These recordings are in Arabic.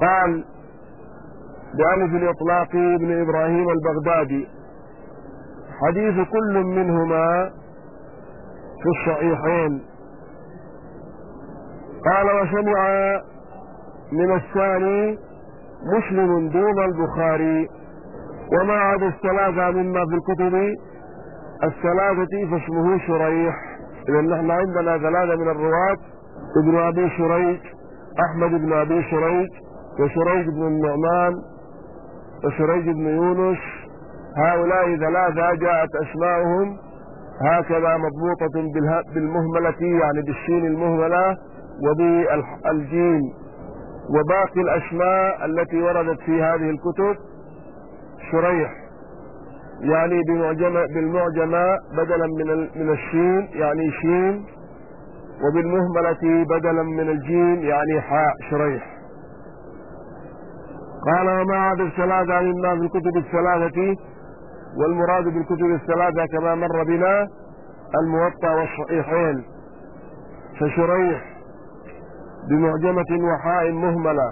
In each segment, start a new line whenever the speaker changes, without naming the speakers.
قال بألف الإطلاق ابن إبراهيم البغدادي حديث كل منهما في الصحيحين. قال وسمع من الثاني مسلم دون البخاري وما عدا الثلاثة مما في الكتب الثلاثة فاسمه شريح. إذا نحن عندنا ثلاثة من الرواة ابن أبي شريج أحمد بن أبي شريج وشريج بن النعمان وشريج بن يونس هؤلاء ثلاثة جاءت أسماؤهم هكذا مضبوطة بالمهملة يعني بالشين المهملة وبالجيم. وباقي الأسماء التي وردت في هذه الكتب شريح يعني بمعجمة بالمعجمة بدلا من من الشين يعني شين وبالمهملة بدلا من الجيم يعني حاء شريح. قال وما عاد الثلاثة مما في الكتب الثلاثة والمراد بالكتب الثلاثة كما مر بنا الموطأ والصحيحين فشريح بمعجمة وحاء مهملة.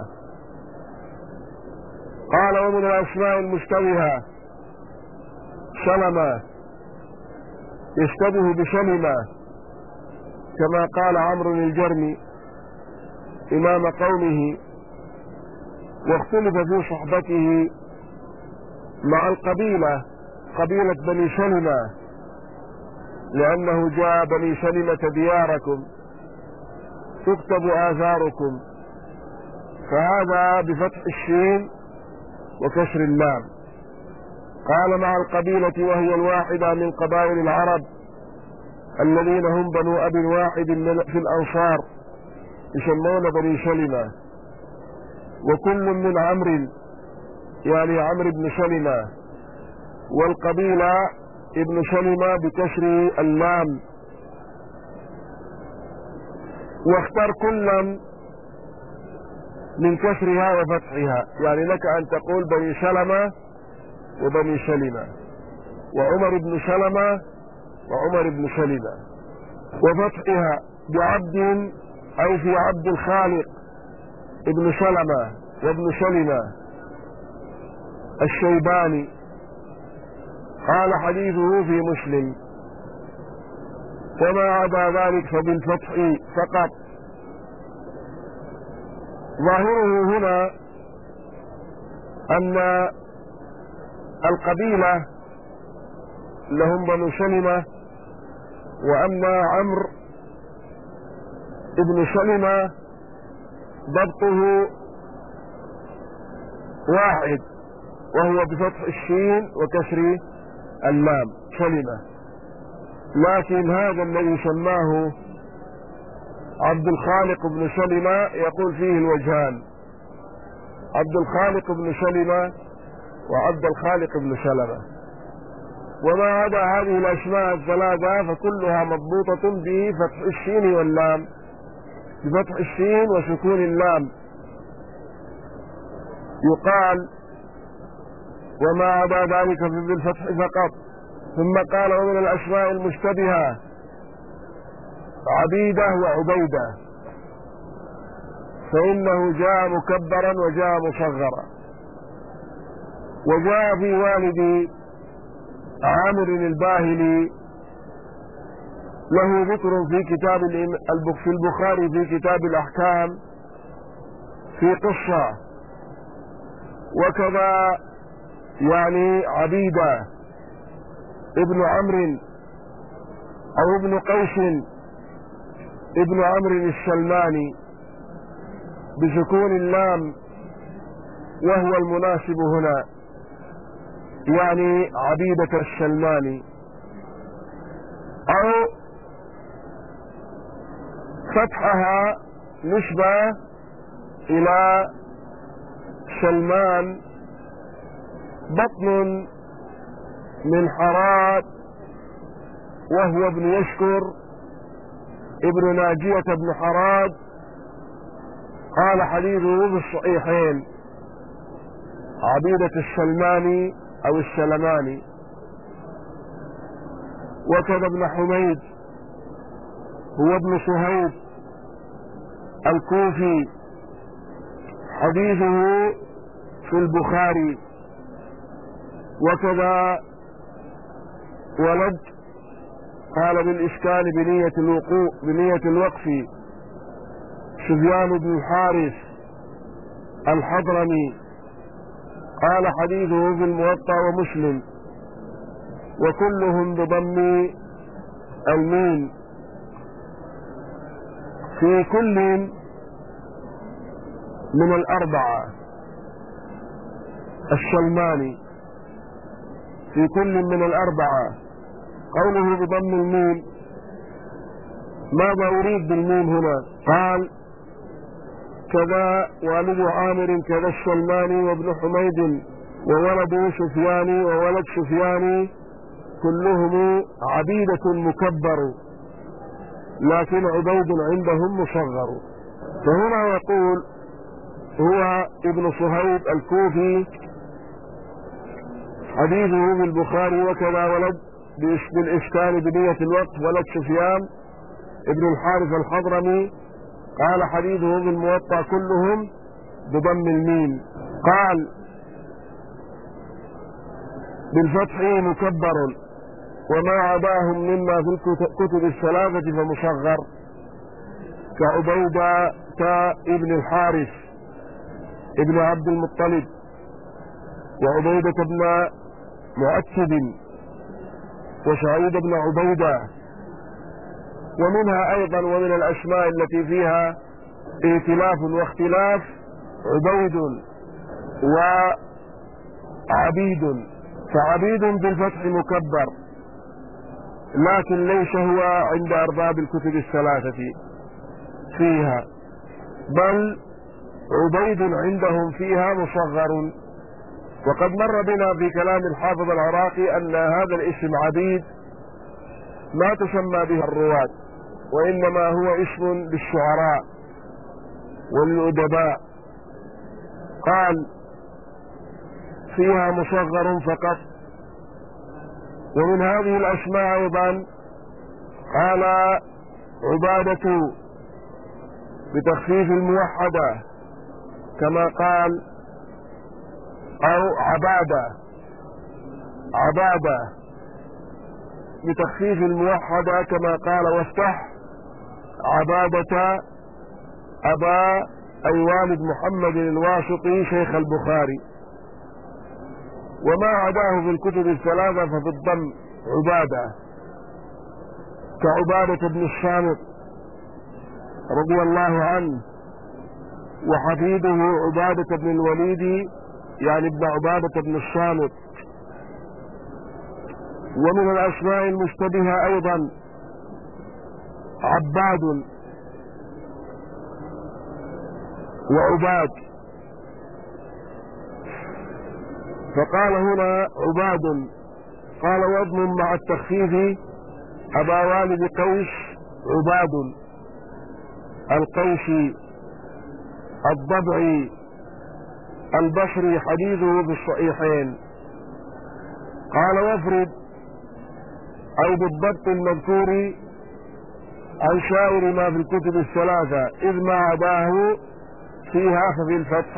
قال ومن الأسماء المشتبهة سلمة يشتبه بسلمة كما قال عمرو الجرمي إمام قومه واختلف في صحبته مع القبيلة قبيلة بني سلمة لأنه جاء بني سلمة دياركم تكتب آثاركم فهذا بفتح الشين وكسر اللام. قال مع القبيلة وهي الواحدة من قبائل العرب الذين هم بنو أب واحد في الأنصار يسمون بني سلمة. وكل من عمرو يعني عمرو بن سلمة والقبيلة ابن سلمة بكسر اللام واختار كلا من كسرها وفتحها يعني لك أن تقول بني سلمة وبني سلمة وعمر بن سلمة وعمر بن سلمة وفتحها بعبد أو في عبد الخالق ابن سلمة. وابن سلمة الشيباني قال حديثه في مسلم وما عدا ذلك فبالفتح فقط. ظاهره هنا أن القبيلة لهم بنو سلمة وأما عمرو ابن سلمة ضبطه واحد وهو بفتح الشين وكسر اللام سلمة لكن هذا الذي سماه عبد الخالق بن سلمة يقول فيه الوجهان. عبد الخالق بن سلمة وعبد الخالق بن سلمة. وما عدا هذه الأسماء الثلاثة فكلها مضبوطة بفتح الشين واللام. بفتح الشين وسكون اللام. يقال وما عدا ذلك بالفتح فقط. ثم قال ومن الأسماء المشتبهة عبيدة وعبيدة. فإنه جاء مكبرا وجاء مصغرا. وجاء في والد عامر الباهلي. له ذكر في كتاب في البخاري في كتاب الأحكام في قصة وكذا يعني عبيدة ابن عمرو أو ابن قيس ابن عمرو السلماني بسكون اللام وهو المناسب هنا يعني عبيدة السلماني أو فتحها نسبة إلى سلمان بطن من حراد وهو ابن يشكر ابن ناجية بن حراد قال حديثه في الصحيحين عبيدة السلماني أو السلماني. وكذا ابن حميد هو ابن صهيب الكوفي. حديثه في البخاري. وكذا ولد قال بالإشكال بنية الوقوع بنية الوقف. سفيان بن الحارث الحضرمي قال حديثه في الموطأ ومسلم وكلهم بضم الميم. في كل من الأربعة. الشلماني في كل من الأربعة. قوله بضم الميم ماذا أريد بالميم هنا؟ قال كذا والد عامر كذا السلماني وابن حميد وولد سفيان وولد سفيان كلهم عبيدة مكبر لكن عبيد عندهم مصغر. فهنا يقول هو ابن صهيب الكوفي حديثه في البخاري وكذا ولد بالإشكال بنية الوقت ولد سفيان ابن الحارث الحضرمي. قال حديثه في الموطأ كلهم بضم الميم. قال بالفتح مكبر وما عداهم مما في الكتب الثلاثة فمصغر كعبيدة كابن الحارث ابن عبد المطلب. وعبيدة بن مؤكد وسعيد بن عبيدة ومنها أيضا ومن الأسماء التي فيها ائتلاف واختلاف عبيد وعبيد. فعبيد بالفتح مكبر لكن ليس هو عند أرباب الكتب الثلاثة فيها بل عبيد عندهم فيها مصغر. وقد مر بنا في كلام الحافظ العراقي أن هذا الاسم عبيد ما تسمى به الرواة وإنما هو اسم للشعراء وللأدباء. قال فيها مصغر فقط ومن هذه الأسماء أيضا قال عبادة بتخفيف الموحدة كما قال أو عبادة. عبادة. بتخفيف الموحدة كما قال وافتح. عبادة أبا أي والد محمد الواسطي شيخ البخاري. وما عداه في الكتب الثلاثة ففي الضم عبادة. كعبادة بن الصامت رضي الله عنه. وحفيده عبادة بن الوليد يعني ابن عبادة بن الصامت. ومن الأسماء المشتبهة أيضا عباد وعباد. فقال هنا عباد قال وضم مع التخفيف أبا والد قيس عباد. القيسي الضبعي البصري حديثه في الصحيحين قال وافرد أو بالضبط المذكور عن شائر ما في الكتب الثلاثة إذ ما عداه فيها ففي الفتح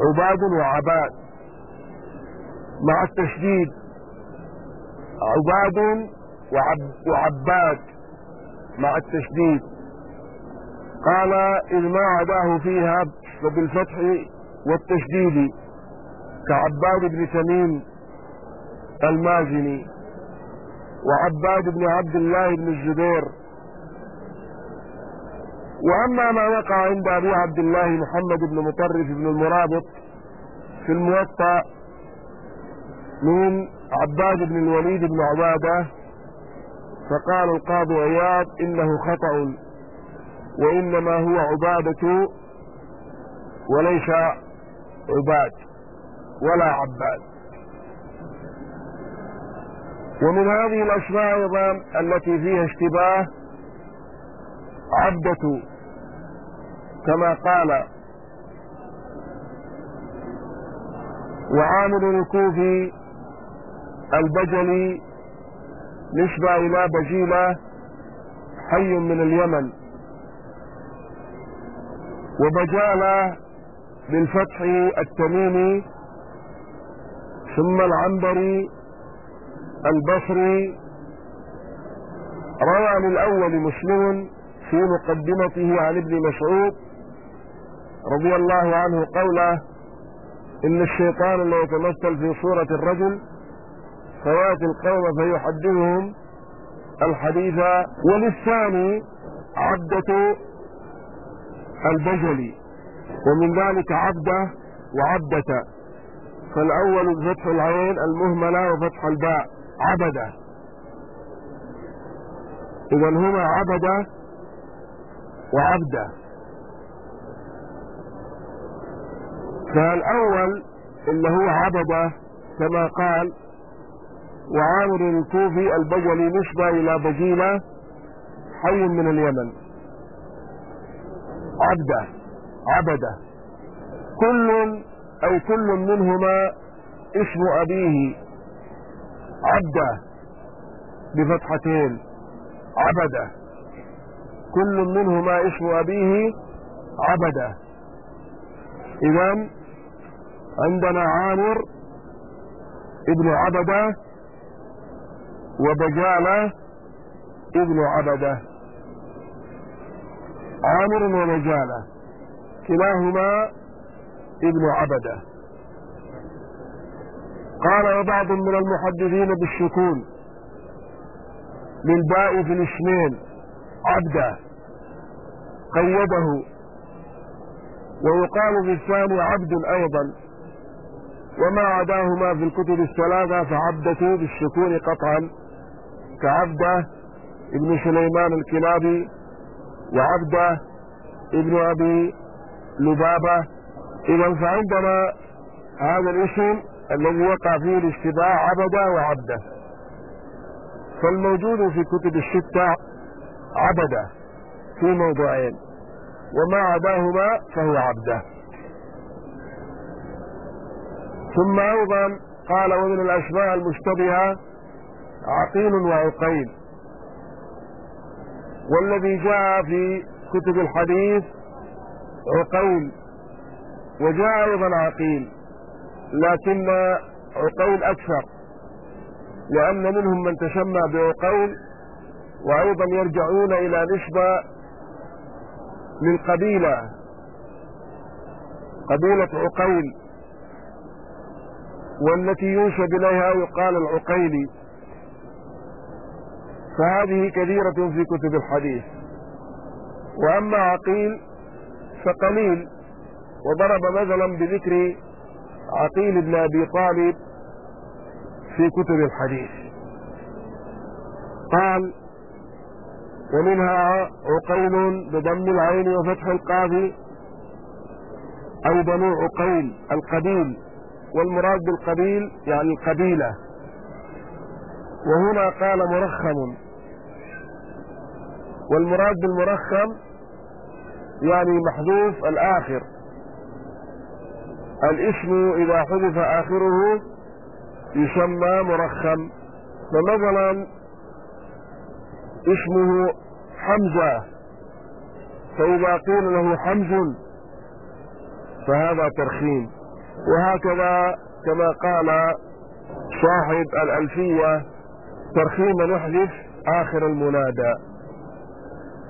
عباد وعباد. مع التشديد عباد وعب وعباد. مع التشديد. قال إذ ما عداه فيها وبالفتح والتشديد كعباد بن تميم المازني وعباد بن عبد الله بن الزبير. وأما ما وقع عند أبي عبد الله محمد بن مطرف بن المرابط في الموطأ من عباد بن الوليد بن عبادة فقال القاضي عياض إنه خطأ. وإنما هو عبادة وليس عباد ولا عباد. ومن هذه الأسماء أيضا التي فيها اشتباه عبدة كما قال وعامل الكوفي البجلي نسبة إلى بجيلة حي من اليمن. وبجالة بالفتح التميمي ثم العنبري البصري روى الأول مسلم في مقدمته عن ابن مسعود رضي الله عنه قوله إن الشيطان لا يتمثل في صورة الرجل فيأتي القوم فيحدثهم الحديث وللثاني عبدة البجلي. ومن ذلك عبدة وعبدة. فالأول بفتح العين المهملة وفتح الباء. عبدة. إذا هما عبدة وعبدة. فالأول اللي هو عبدة كما قال وعامر الكوفي البجلي نسبة إلى بجيلة حي من اليمن. عبدة عبدة. كل أو كل منهما اسم أبيه. عبدة بفتحتين. عبدة. كل منهما اسم أبيه. عبدة. إذا عندنا عامر ابن عبدة وبجالة ابن عبدة. عامر وبجالة كلاهما ابن عبدة. قال وبعض من المحدثين بالسكون للباء في الاسمين عبدا قيده ويقال في الثاني عبد أيضا. وما عداهما في الكتب الثلاثة فعبدة بالسكون قطعا. كعبدة ابن سليمان الكلابي وعبدة ابن أبي لبابة. إذا فعندنا هذا الاسم الذي وقع فيه الاشتباه عبدا وعبدة. فالموجود في كتب الستة عبدة في موضوعين وما عداهما فهو عبدة. ثم أيضا قال ومن الاشباه المشتبهة عقيل وعقيل. والذي جاء في كتب الحديث عقيل وجاء أيضا عقيل لكن عقيل أكثر لأن منهم من تسمى بعقيل وأيضا يرجعون إلى نسبة للقبيلة قبيلة عقيل والتي ينسب إليها يقال العقيلي. فهذه كثيرة في كتب الحديث. وأما عقيل فقليل وضرب مثلا بذكر عقيل بن أبي طالب في كتب الحديث. قال ومنها عقيل بضم العين وفتح القاف أو بنو عقيل القبيل والمراد بالقبيل يعني القبيلة. وهنا قال مرخم والمراد بالمرخم يعني محذوف الآخر. الاسم إذا حذف آخره يسمى مرخم. فمثلا اسمه حمزة فإذا قيل له حمز فهذا ترخيم. وهكذا كما قال صاحب الألفية ترخيم نحذف آخر المنادى.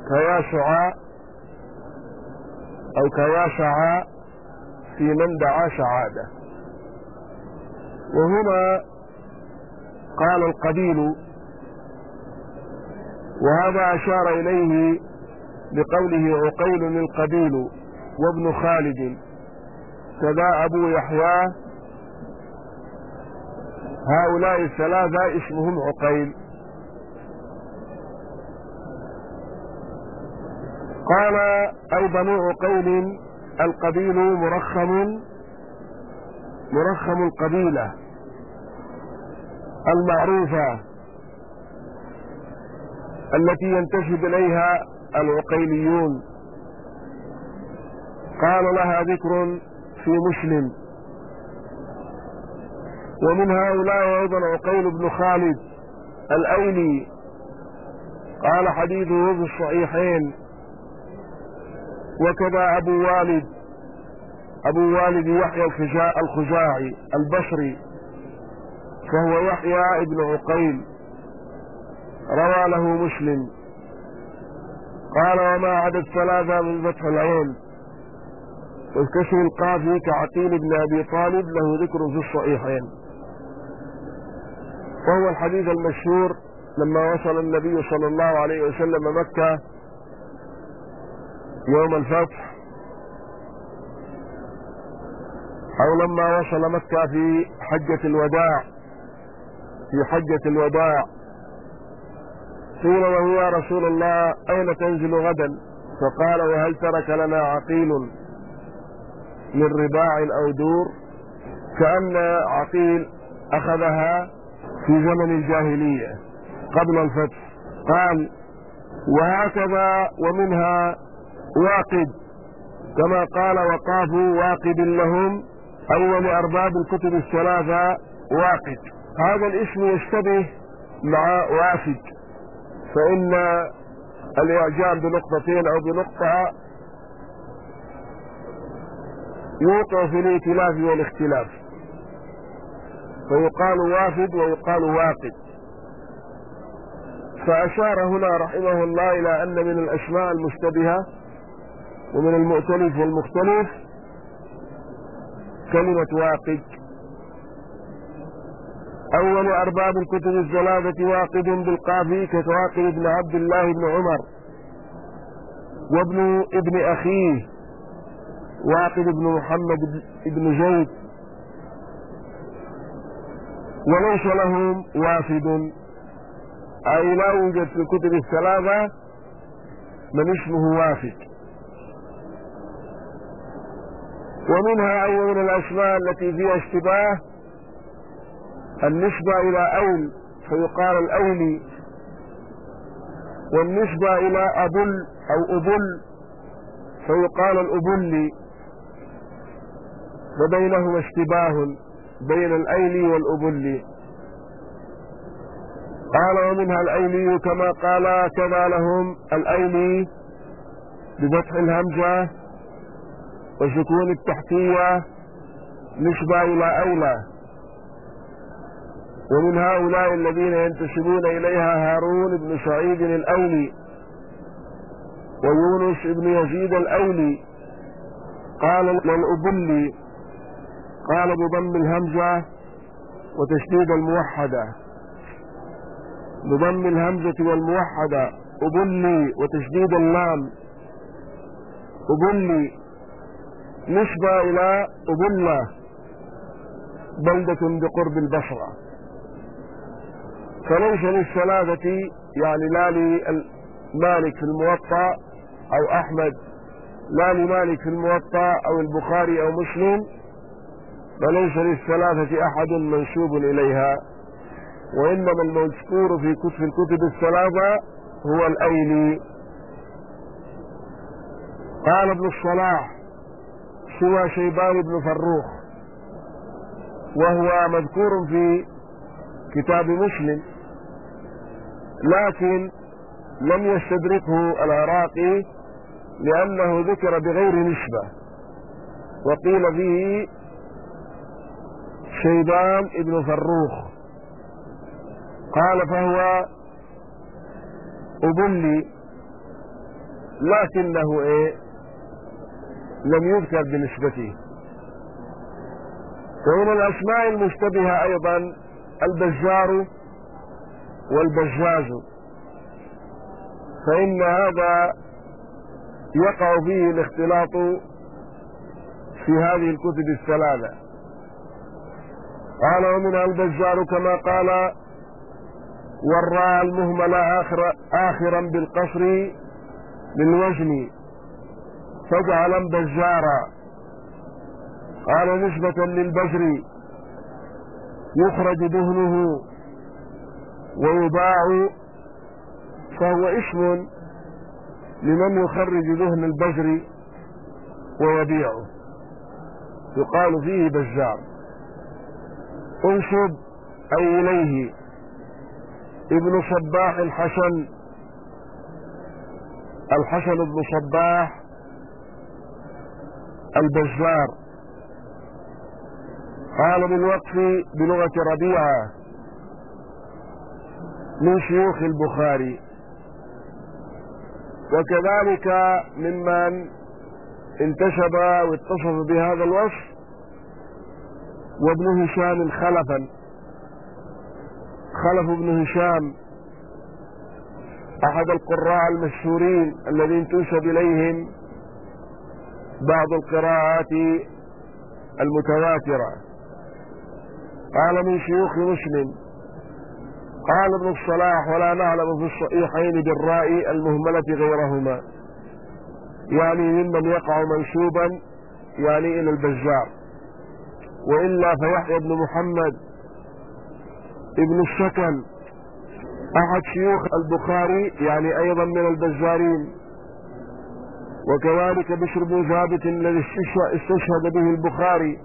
كيا شعاع أو كيا شعاع في من دعا شعادة. وهنا قال القبيل وهذا أشار إليه بقوله عقيل القبيل وابن خالد كذا أبو يحيى هؤلاء الثلاثة اسمهم عقيل. قال أي بنو عقيل القبيل مرخم مرخم القبيلة المعروفة التي ينتسب إليها العقيليون. قال لها ذكر في مسلم. ومن هؤلاء أيضا عقيل بن خالد الأيلي. قال حديثه في الصحيحين. وكذا أبو والد أبو والد يحيى الخزاعي البصري فهو يحيى ابن عقيل روى له مسلم. قال وما عدد ثلاثة من فتح العين والكسر القافي كعقيل بن أبي طالب له ذكر في الصحيحين. وهو الحديث المشهور لما وصل النبي صلى الله عليه وسلم مكة يوم الفتح. أو لما وصل مكة في حجة الوداع في حجة الوداع. قيل له يا رسول الله أين تنزل غدا؟ فقال وهل ترك لنا عقيل من رباع أو دور؟ كأن عقيل أخذها في زمن الجاهلية قبل الفتح. قال وهكذا ومنها واقد كما قال وقافوا واقد لهم أول أرباب الكتب الثلاثة واقد هذا الاسم يشتبه مع وافد فإن الإعجام بنقطتين أو بنقطة يوقع في الائتلاف والاختلاف. فيقال وافد ويقال واقد فأشار هنا رحمه الله إلى أن من الأسماء المشتبهة ومن المؤتلف والمختلف كلمة واقد. أول أرباب الكتب الثلاثة واقد بالقافي كواقد بن عبد الله بن عمر وابن ابن أخيه واقد بن محمد بن زيد وليس لهم وافد. أي لا يوجد في الكتب الثلاثة من اسمه وافد. ومنها أي من الأسماء التي فيها اشتباه النسبة إلى أول فيقال الأولي والنسبة إلى أبل أو أبل فيقال الأبلي وبينهما اشتباه بين الأيلي والأبلي قال ومنها الأيلي كما قال كذا لهم الأيلي بفتح الهمزة. وسكون التحتية نسبة إلى أولى ومن هؤلاء الذين ينتسبون إليها هارون بن سعيد الأولي ويونس بن يزيد الأولي. قال للأبلي قال بضم الهمزة وتشديد الموحدة. بضم الهمزة والموحدة. أبلي وتشديد اللام. أبلي نسبة إلى أبلة بلدة بقرب البصرة فليس للثلاثة يعني لا لمالك في الموطأ أو أحمد لا لمالك في الموطأ أو البخاري أو مسلم فليس للثلاثة أحد منسوب إليها. وإنما المذكور في كتب الكتب الثلاثة هو الأيلي. قال ابن الصلاح سوى شيبان بن فروخ وهو مذكور في كتاب مسلم لكن لم يستدركه العراقي لأنه ذكر بغير نسبة. وقيل فيه شيبان ابن فروخ. قال فهو أبلي لكنه إيه؟ لم يذكر بنسبته. ومن الأسماء المشتبهة أيضا البزار والبزاز. فإن هذا يقع فيه الاختلاط في هذه الكتب الثلاثة. قال ومنها البزار كما قال والراء المهملة آخر آخرا بالقصر بالوزن فجعلا بزارا قال نسبة للبزر يخرج دهنه ويباع. فهو اسم لمن يخرج دهن البزر ويبيعه. يقال فيه بزار انشب أي إليه. ابن صباح الحسن. الحسن بن صباح. البزار. قال بالوقف بلغة ربيعة من شيوخ البخاري. وكذلك ممن انتشب واتصف بهذا الوصف وابن هشام خلفا. خلف ابن هشام أحد القراء المشهورين الذين تنسب إليهم بعض القراءات المتواترة. قال من شيوخ مسلم قال ابن الصلاح ولا نعلم في الصحيحين بالراء المهملة غيرهما. يعني ممن يقع منسوبا يعني إلى البزار. وإلا فيحيى بن محمد ابن السكن أحد شيوخ البخاري يعني أيضا من البزارين. وكذلك بشر بن ثابت الذي استشهد به البخاري.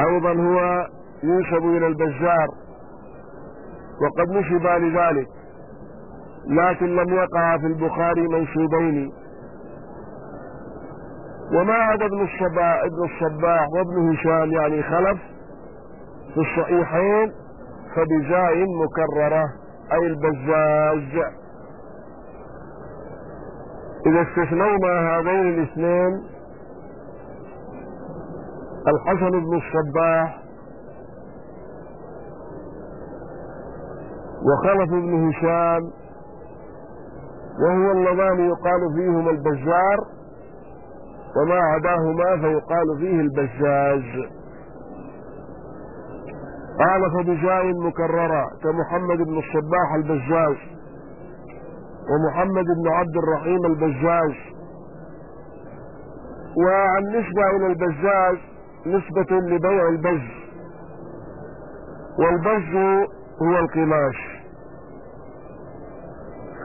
أيضا هو ينسب إلى البزار. وقد نسب لذلك. لكن لم يقع في البخاري منسوبين وما عدا ابن الصباح ابن الصباح وابن هشام يعني خلف في الصحيحين فبزاء مكررة أي البزاز. إذا استثنينا هذين الاثنين الحسن بن الصباح وخلف بن هشام وهو اللذان يقال فيهما البزار وما عداهما فيقال فيه البزاز. قال فبجاء مكررة كمحمد بن الصباح البزاز. ومحمد بن عبد الرحيم البزاز. وعن نسبة إلى البزاز نسبة لبيع البز. والبز هو القماش.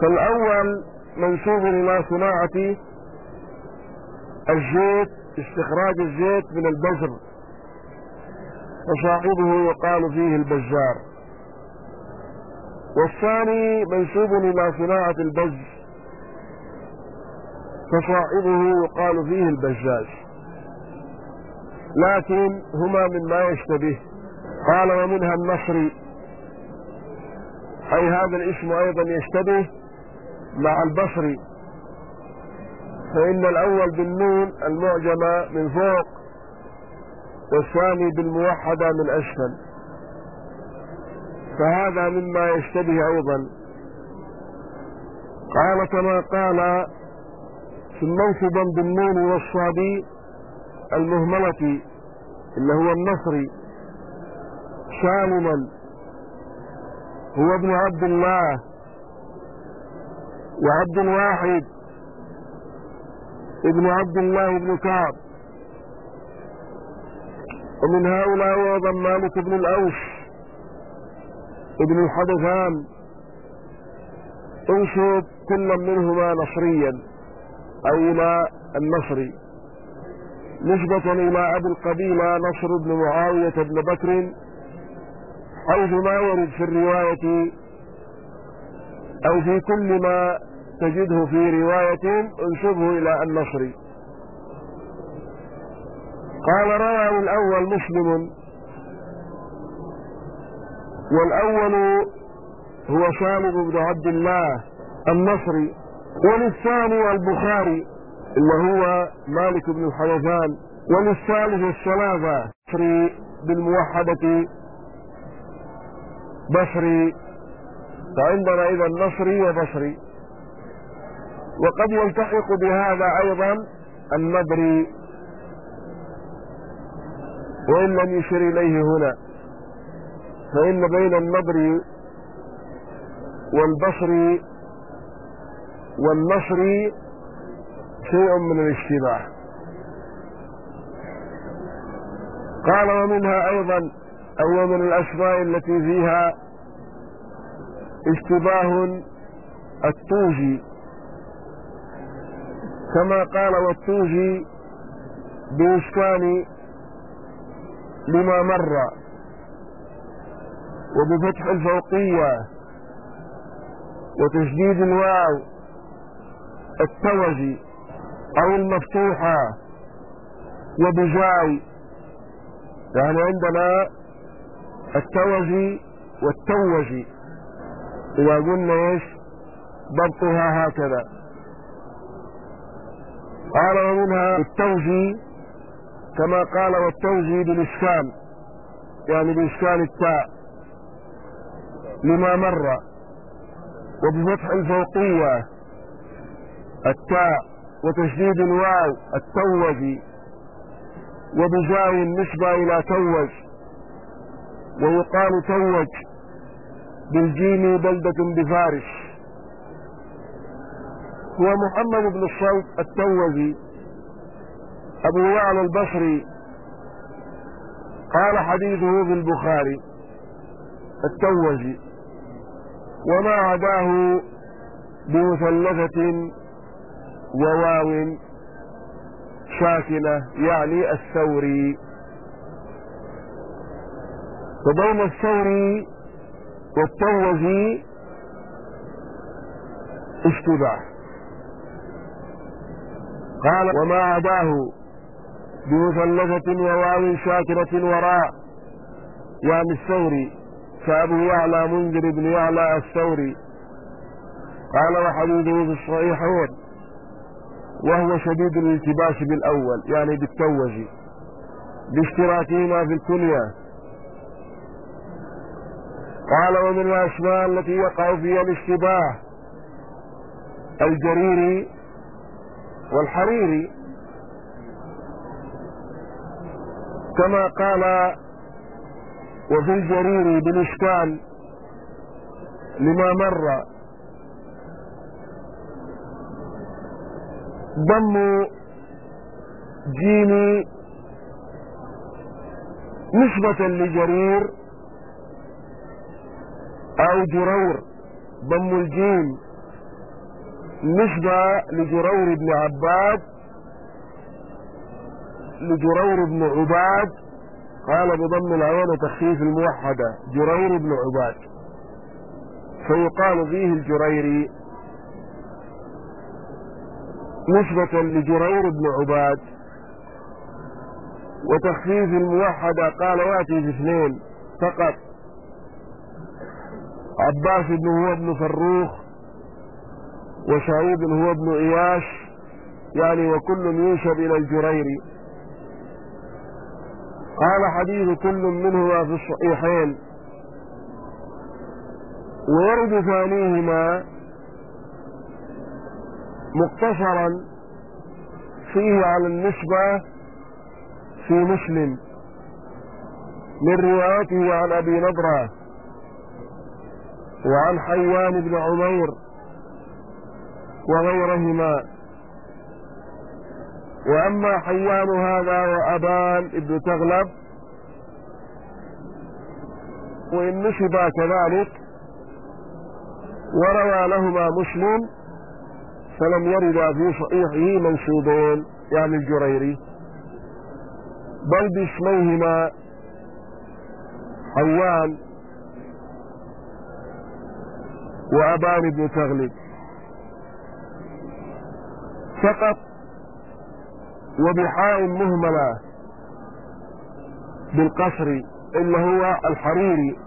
فالأول منسوب إلى صناعة الزيت استخراج الزيت من البزر وصاحبه يقال فيه البزار. والثاني منسوب إلى صناعة البز فصاحبه يقال فيه البزاز. لكن هما مما يشتبه. قال ومنها النصري أي هذا الاسم أيضا يشتبه مع البصري فإن الأول بالنون المعجمة من فوق والثاني بالموحدة من أسفل. فهذا مما يشتبه أيضا. قال كما قال ثم منصبا بالنون والصاد المهملة اللي هو النصري سالما هو ابن عبد الله. وعبد واحد ابن عبد الله بن كعب. ومن هؤلاء أيضا مالك بن الأوس. ابن الحدثان. انشد كل منهما نصريا أو إلى النصري نسبة إلى أبي القبيلة نصر بن معاوية بن بكر حيث ما ورد في الرواية أو في كل ما تجده في رواية انسبه إلى النصري قال روى الأول مسلم. والأول هو سالم بن عبد الله النصري وللثاني البخاري اللي هو مالك بن الحوفان وللثالث الثلاثة بصري بالموحدة بصري فعندنا إذا نصري وبصري وقد يلتحق بهذا أيضا النبري وإن لم يشر إليه هنا. فإن بين النبري والبصري والنصري شيء من الاشتباه. قال ومنها أيضا أو من الأسماء التي فيها اشتباه الطوجي كما قال والطوجي بإسكان لما مر. وبفتح الفوقية وتشديد الواو التوجي أو المفتوحة وبجاي يعني عندنا التوجي والتوجي. إذا قلنا إيش؟ ضبطها هكذا. قال ومنها التوجي كما قال والتوجي بالإسكان. يعني بإسكان التاء. لما مر وبفتح الفوقية التاء وتشديد الواو التوجي وبجاء النسبة إلى توج ويقال توج بالجيم بلدة بفارس. هو محمد بن الصلت التوجي أبو يعلى البصري قال حديثه في البخاري التوجي وما عداه بمثلثة وواو ساكنة يعني الثوري. فبين الثوري والتوزي اشتباه. قال وما عداه بمثلثة وواو شاكرة وراء يعني الثوري. فأبو يعلى منذر بن يعلى الثوري. قال وحديثه في الصحيحين وهو شديد الالتباس بالأول يعني بالتوج باشتراكهما في الكنية. قال ومن الأسماء التي يقع فيها الاشتباه الجريري والحريري. كما قال وفي الجرير بالإشكال لما مر. ضم جيم نسبة لجرير أو جرور. ضم الجيم نسبة لجرير بن عباد لجرير بن عباد. قال بضم العين وتخفيف الموحدة جرير بن عباد. فيقال فيه الجريري نسبة لجرير بن عباد. وتخفيف الموحدة قال واتي في اثنين فقط. عباس بن هو ابن فروخ وشعيب هو ابن اياش يعني وكل ينشب إلى الجريري قال حديث كل منهما في الصحيحين. ويرد ثانيهما مقتصرا فيه على النسبة في مسلم من روايته عن أبي نضرة وعن حيوان بن عمير وغيرهما. وأما حيان هذا وأبان ابن تغلب وإن نسبا كذلك وروى لهما مسلم فلم يرد في صحيحه منسوبين يعني الجريري. بل باسميهما حيان وأبان بن تغلب. فقط وبحاء مهملة بالقصر اللي هو الحريري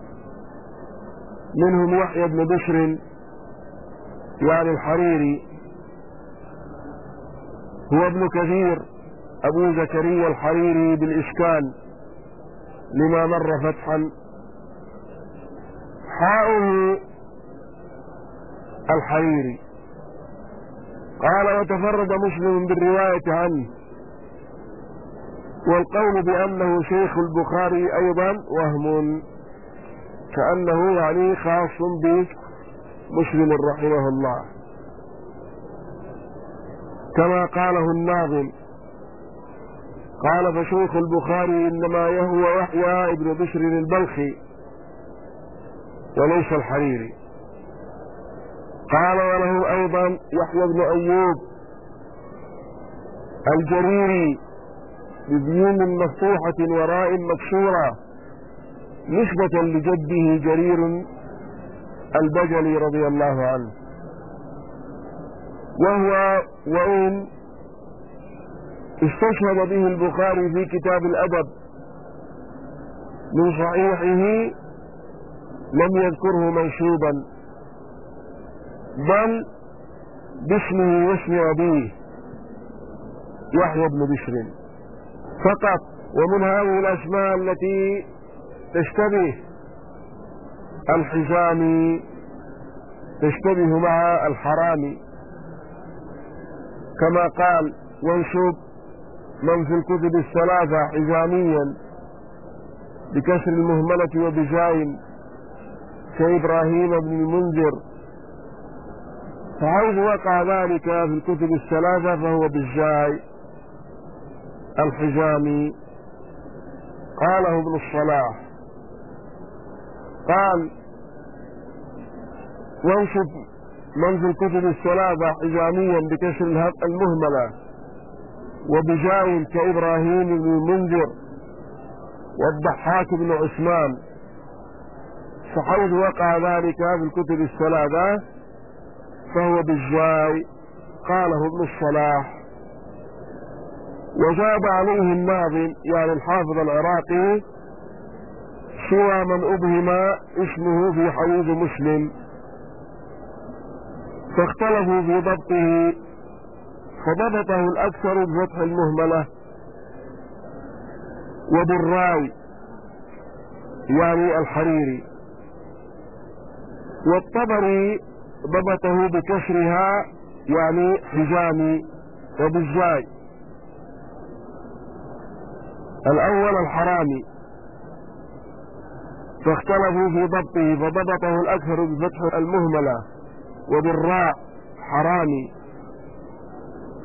منهم يحيى بن بشر يعني الحريري هو ابن كثير أبو زكريا الحريري بالإشكال لما مر فتحا. حاؤه الحريري قال وتفرد مسلم بالرواية عنه. والقول بأنه شيخ البخاري أيضا وهم كأنه يعني خاص بمسلم رحمه الله. كما قاله الناظم قال فشيخ البخاري إنما يهو يحيى ابن بشر البلخي وليس الحريري. قال وله أيضا يحيى بن أيوب الجريري بذيون مفتوحة وراء مكسورة نسبة لجده جرير البجلي رضي الله عنه. وهو وإن استشهد به البخاري في كتاب الأدب من صحيحه لم يذكره منشوبا بل باسمه واسم أبيه يحيى بن بشر. فقط ومن هذه الأسماء التي تشتبه الحزام تشتبه مع الحرام. كما قال وانشب من في الكتب الثلاثة حزاميا بكسر المهملة وبزاين كإبراهيم بن المنذر. فحيث وقع ذلك في الكتب الثلاثة فهو بالزاي الحجامي قاله ابن الصلاح. قال وانشد من في الكتب الثلاثة حجاميا بكسر الهب المهملة وبجاء كإبراهيم بن المنذر والضحاك بن عثمان. فحيث وقع ذلك في الكتب الثلاثة فهو بالجاي قاله ابن الصلاح. وجاب عليه الناظم يعني الحافظ العراقي سوى من أبهم اسمه في حديث مسلم. فاختلفوا في ضبطه فضبطه الأكثر بفتح المهملة وبالراي يعني الحريري. والطبري ضبطه بكسرها يعني حجامي وبالزاي الأول الحرامي فاختلفوا في ضبطه فضبطه الأكثر بفتح المهملة وبالراء حرامي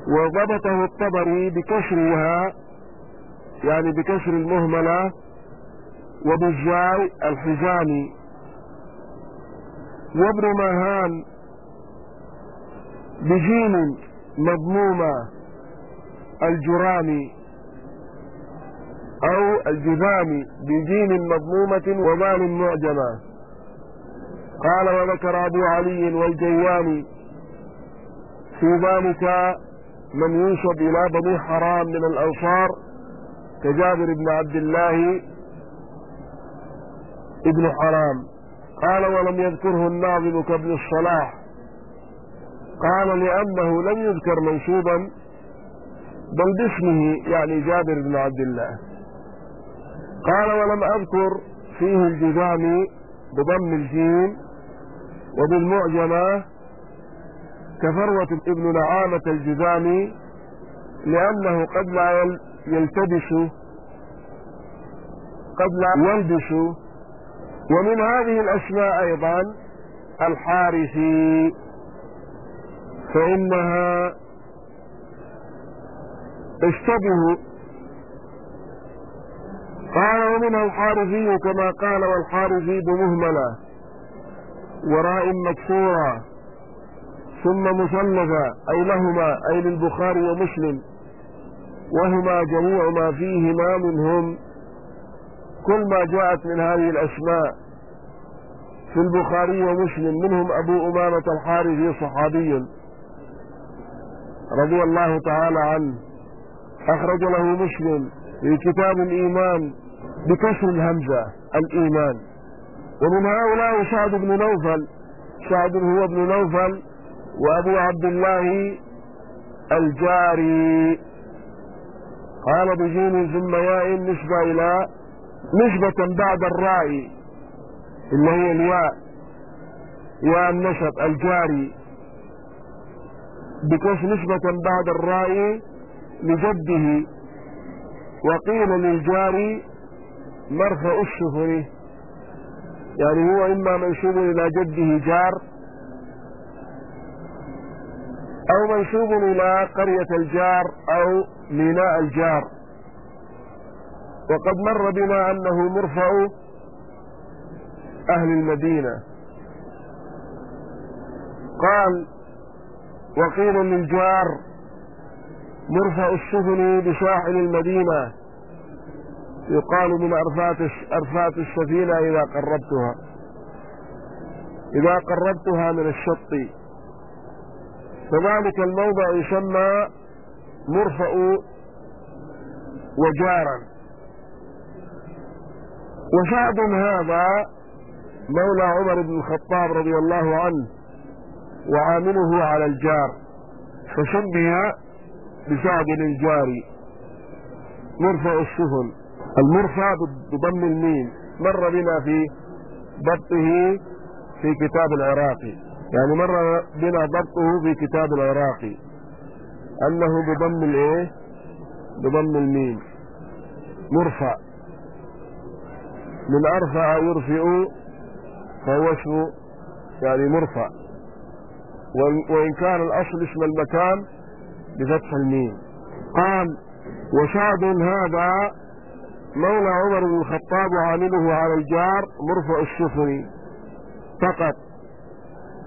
وضبطه الطبري بكسرها يعني بكسر المهملة وبالجاي الحجامي. وابن مهان بجيم مضمومة الجرامي. أو الجذام بجيم مضمومة ومال معجمة. قال وذكر أبو علي والجياني في ذلك من ينسب إلى بني حرام من الأنصار كجابر بن عبد الله ابن حرام. قال ولم يذكره الناظم كابن الصلاح. قال لأنه لم يذكر منسوبا بل باسمه يعني جابر بن عبد الله. قال ولم أذكر فيه الجذام بضم الجيم وبالمعجمة كفروة ابن نعامة الجذامي لأنه قد لا يلتبس قد لا يلبس. ومن هذه الأسماء أيضا الحارثي فإنها اشتبه قال ومنها الحارثي كما قال والحارثي بمهملة وراء مكسورة ثم مثلثة أي لهما أي للبخاري ومسلم وهما جميع ما فيهما منهم. كل ما جاءت من هذه الأسماء في البخاري ومسلم منهم أبو أمامة الحارثي صحابي رضي الله تعالى عنه. أخرج له مسلم في كتاب الإيمان بكسر الهمزة الإيمان. ومن هؤلاء سعد بن نوفل. سعد هو ابن نوفل وأبو عبد الله الجاري. قال بجيم ثم ياء نسبة إلى نسبة بعد الراء اللي هي الياء. ياء النسب الجاري. بكش نسبة بعد الراء لجده. وقيل للجاري مرفع الشهر. يعني هو إما منسوب إلى جده جار أو منسوب إلى قرية الجار أو ميناء الجار. وقد مر بنا أنه مرفع أهل المدينة. قال وقيل للجار مرفع السفن بساحل المدينة. يقال من أرفات أرفات السفينة إذا قربتها. إذا قربتها من الشط. فذلك الموضع يسمى مرفأ وجارا. وسعد هذا مولى عمر بن الخطاب رضي الله عنه وعامله على الجار فسمي بسعد الجاري مرفع السفن. المرفع بضم الميم. مر بنا في ضبطه في كتاب العراقي. يعني مر بنا ضبطه في كتاب العراقي. أنه بضم الإيه؟ بضم الميم. مرفع. من أرفع يرفع فهو اسم يعني مرفع. وان كان الأصل اسم المكان بفتح الميم. قال وسعد هذا مولى عمر بن الخطاب وعامله على الجار مرفع السفن فقط.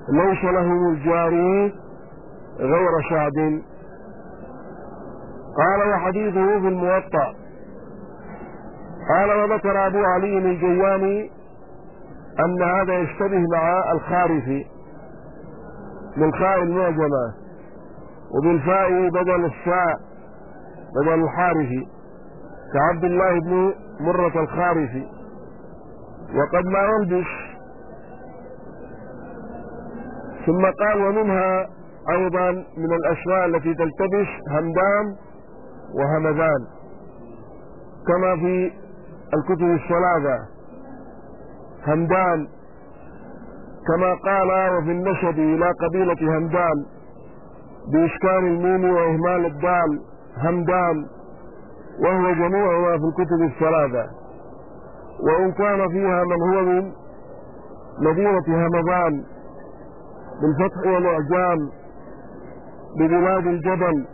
ليس له الجاري غير سعد قال وحديثه في الموطأ. قال وذكر أبو علي الجياني أن هذا يشتبه مع الخارفي بالخاء المعجمة وبالفاء بدل الساء بدل الحارثي كعبد الله بن مرة الخارثي وقد ما يلبس. ثم قال ومنها أيضا من الاسماء التي تلتبس همدان وهمدان كما في الكتب الثلاثة همدان. كما قال وفي النسب إلى قبيلة همدان. بإسكان الميم وإهمال الدال. همدان. وهو جميعها في الكتب الثلاثة وإن كان فيها من هو من مدينة همدان بالفتح والإعجام ببلاد الجبل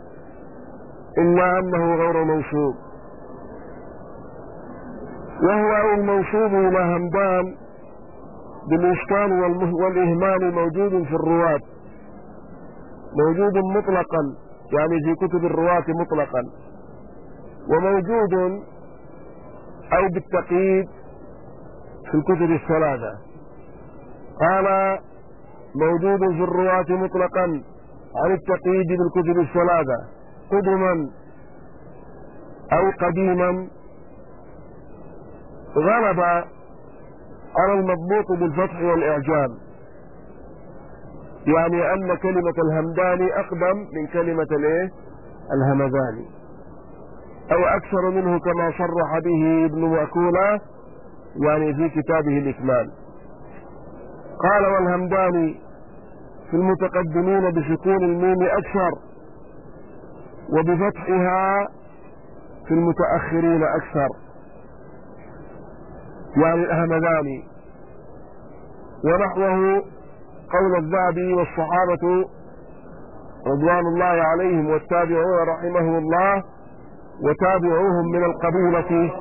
إلا أنه غير منصوب. وهو المنصوب إلى همدان بالإسكان والإهمال موجود في الرواة. موجود مطلقا يعني في كتب الرواة مطلقا. وموجود أو بالتقييد في الكتب الثلاثة. قال موجود في الرواة مطلقا عن التقييد بالكتب الثلاثة. قدما أو قديما. غلب على المضبوط بالفتح والإعجام يعني أن كلمة الهمداني أقدم من كلمة الإيه؟ الهمداني أو أكثر منه كما صرح به ابن مأكولة يعني في كتابه الإكمال. قال والهمداني في المتقدمين بسكون الميم أكثر وبفتحها في المتأخرين أكثر. يعني الهمداني ونحوه قول الذهبي والصحابة رضوان الله عليهم والتابعون رحمه الله وتابعوهم من القبيلة